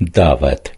Дават.